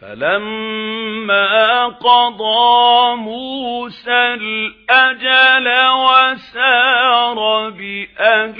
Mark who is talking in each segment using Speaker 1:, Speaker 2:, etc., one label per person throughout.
Speaker 1: فَلَمَّا قَضَى مُوسَى الْأَجَلَ وَسَارَ بِأَهْلِهِ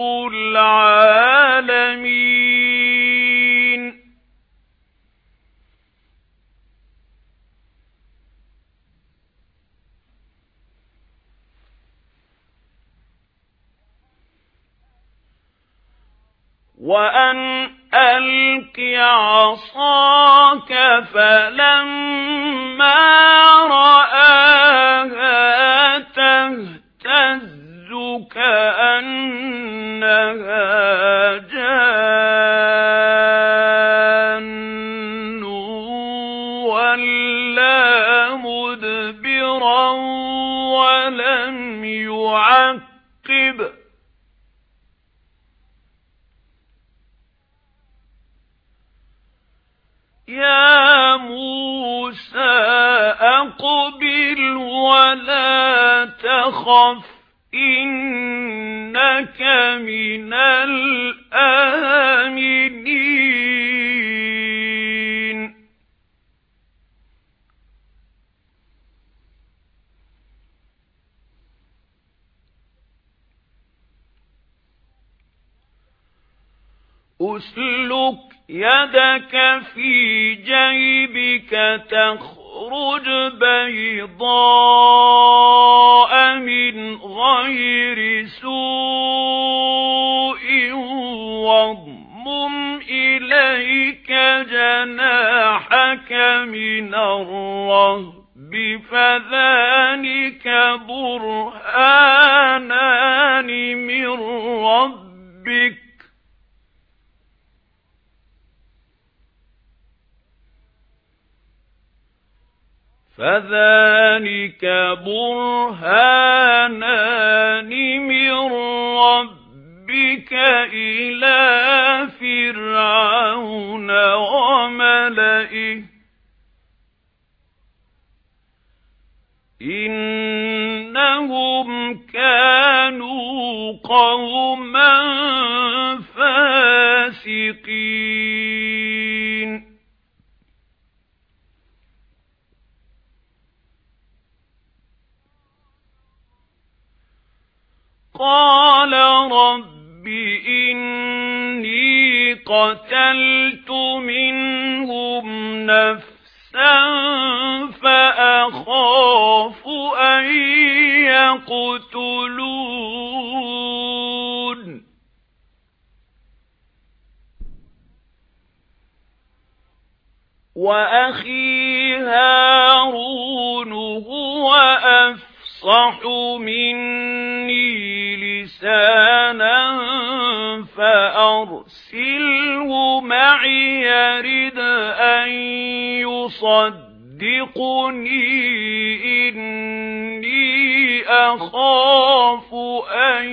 Speaker 1: العالمين وأن ألق عصاك فلما رآها تهتز كأنها يعقب يا موسى أقبل ولا تخف. أُسْلُكْ يَدَكَ فِي جَيْبِكَ تَخْرُجْ بَيْضَاءَ مِنْ غَيْرِ سُوءٍ وَاضْمُمْ إِلَيْكَ جَنَاحَكَ مِنَ الرَّهْبِ فَذَلِكَ بُرْهَانَانِ مِنْ رَبِّكَ فَذَلِكَ بُرْهَانَانِ مِنْ رَبِّكَ إِلَى فِرْعَوْنَ وَمَلَئِهِ إِنَّهُمْ كَانُوا قَوْمًا فَاسِقِينَ قَالَ رَبِّ إِنِّي قَتَلْتُ مِنْهُمْ نَفْسًا فَأَخَافُ أَنْ يَقْتُلُونِ. وَأَخِي هَارُونُ هُوَ أَفْصَحُ مِنِّي لِسَانًا فَأَرْسِلْهُ مَعِيَ يَرِدْ أَن يُصَدِّقُنِي إِنِّي أَخَافُ أَن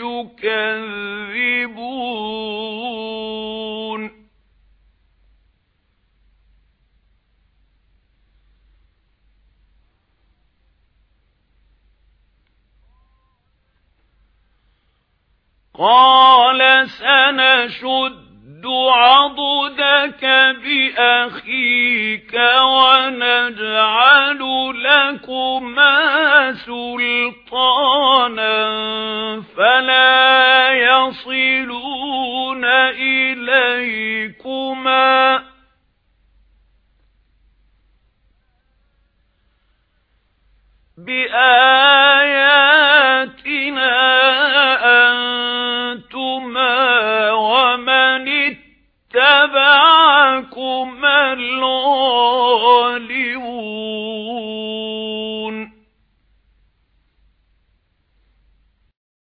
Speaker 1: يُكَذِّبُونِ قال سنشد عضدك بأخيك ونجعل لكما سلطانا فلا يصلون إليكما. بآية اتبعكم الغالبون.